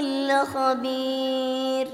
لخبير